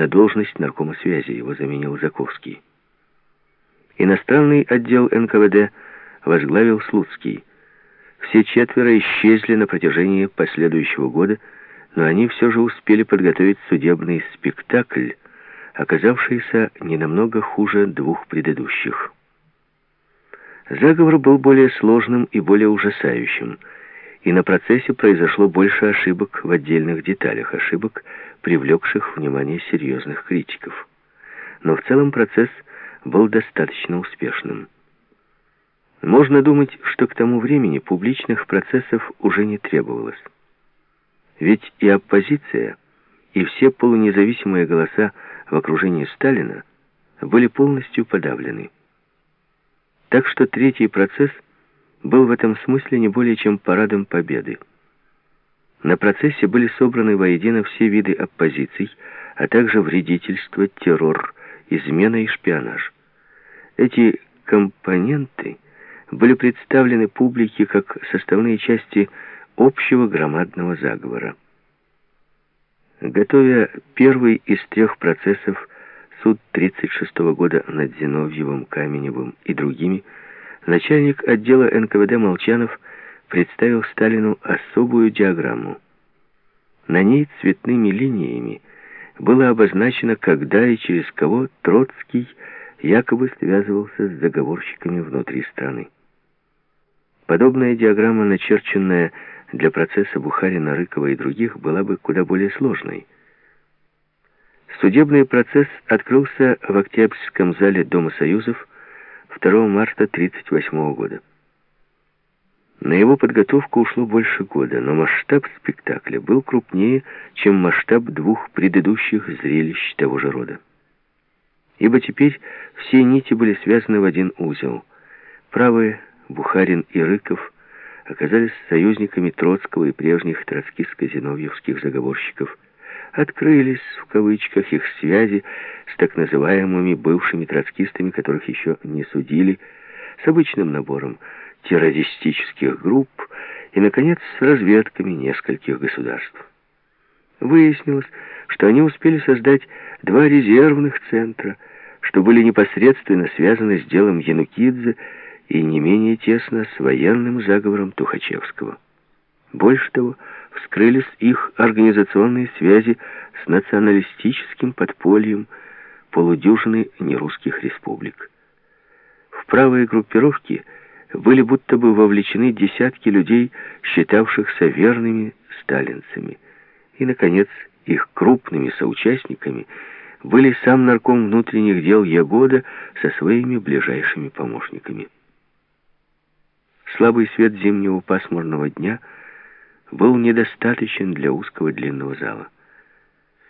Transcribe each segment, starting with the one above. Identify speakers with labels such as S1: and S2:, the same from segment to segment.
S1: на должность наркома связи. Его заменил Заковский. Иностранный отдел НКВД возглавил Слуцкий. Все четверо исчезли на протяжении последующего года, но они все же успели подготовить судебный спектакль, оказавшийся не намного хуже двух предыдущих. Заговор был более сложным и более ужасающим, и на процессе произошло больше ошибок в отдельных деталях, ошибок, привлекших внимание серьезных критиков. Но в целом процесс был достаточно успешным. Можно думать, что к тому времени публичных процессов уже не требовалось. Ведь и оппозиция, и все полунезависимые голоса в окружении Сталина были полностью подавлены. Так что третий процесс был в этом смысле не более чем парадом победы. На процессе были собраны воедино все виды оппозиций, а также вредительство, террор, измена и шпионаж. Эти компоненты были представлены публике как составные части общего громадного заговора. Готовя первый из трех процессов суд 36 -го года над Зиновьевым, Каменевым и другими, начальник отдела НКВД Молчанов представил Сталину особую диаграмму. На ней цветными линиями было обозначено, когда и через кого Троцкий якобы связывался с заговорщиками внутри страны. Подобная диаграмма, начерченная для процесса Бухарина, Рыкова и других, была бы куда более сложной. Судебный процесс открылся в Октябрьском зале Дома Союзов 2 марта 1938 года. На его подготовку ушло больше года, но масштаб спектакля был крупнее, чем масштаб двух предыдущих зрелищ того же рода. Ибо теперь все нити были связаны в один узел. Правые, Бухарин и Рыков оказались союзниками Троцкого и прежних троцкистско-зиновьевских заговорщиков – открылись, в кавычках, их связи с так называемыми бывшими троцкистами, которых еще не судили, с обычным набором террористических групп и, наконец, с разведками нескольких государств. Выяснилось, что они успели создать два резервных центра, что были непосредственно связаны с делом Янукидзе и не менее тесно с военным заговором Тухачевского. Больше того, вскрылись их организационные связи с националистическим подпольем полудюжины нерусских республик. В правые группировки были будто бы вовлечены десятки людей, считавшихся верными сталинцами. И, наконец, их крупными соучастниками были сам нарком внутренних дел Ягода со своими ближайшими помощниками. Слабый свет зимнего пасмурного дня — был недостаточен для узкого длинного зала.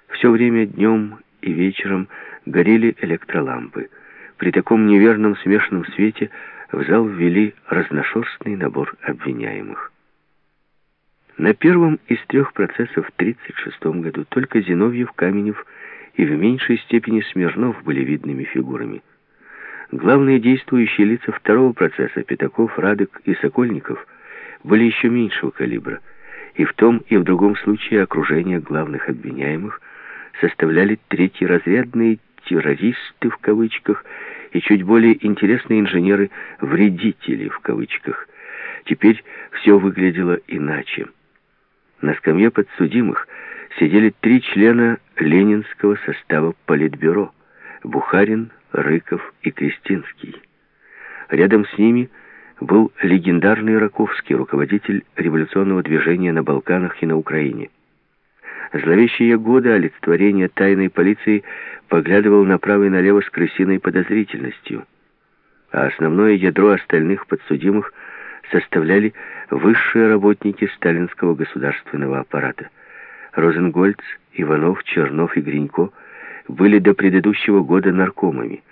S1: Все время днем и вечером горели электролампы. При таком неверном смешанном свете в зал ввели разношерстный набор обвиняемых. На первом из трех процессов в 1936 году только Зиновьев, Каменев и в меньшей степени Смирнов были видными фигурами. Главные действующие лица второго процесса, Пятаков, Радык и Сокольников, были еще меньшего калибра – и в том и в другом случае окружение главных обвиняемых составляли третьеразрядные террористы в кавычках и чуть более интересные инженеры «вредители» в кавычках. Теперь все выглядело иначе. На скамье подсудимых сидели три члена ленинского состава Политбюро – Бухарин, Рыков и Кристинский. Рядом с ними – был легендарный Раковский, руководитель революционного движения на Балканах и на Украине. Зловещие годы олицетворения тайной полиции поглядывал направо и налево с крысиной подозрительностью, а основное ядро остальных подсудимых составляли высшие работники сталинского государственного аппарата. Розенгольц, Иванов, Чернов и Гринько были до предыдущего года наркомами.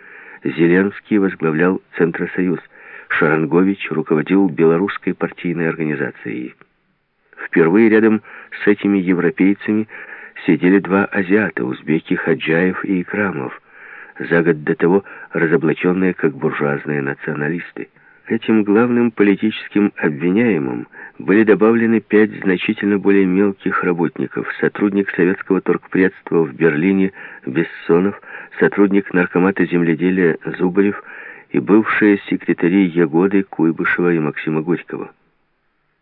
S1: Зеленский возглавлял Центросоюз – Шарангович руководил белорусской партийной организацией. Впервые рядом с этими европейцами сидели два азиата, узбеки Хаджаев и Икрамов, за год до того разоблаченные как буржуазные националисты. Этим главным политическим обвиняемым были добавлены пять значительно более мелких работников. Сотрудник советского торгпредства в Берлине Бессонов, сотрудник наркомата земледелия Зубарев и бывшие секретари Ягоды, Куйбышева и Максима Горького.